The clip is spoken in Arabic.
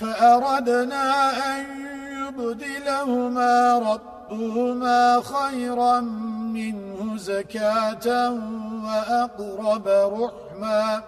فأردنا أن يبدلهما ربهما خيرا منه زكاة وأقرب رحماً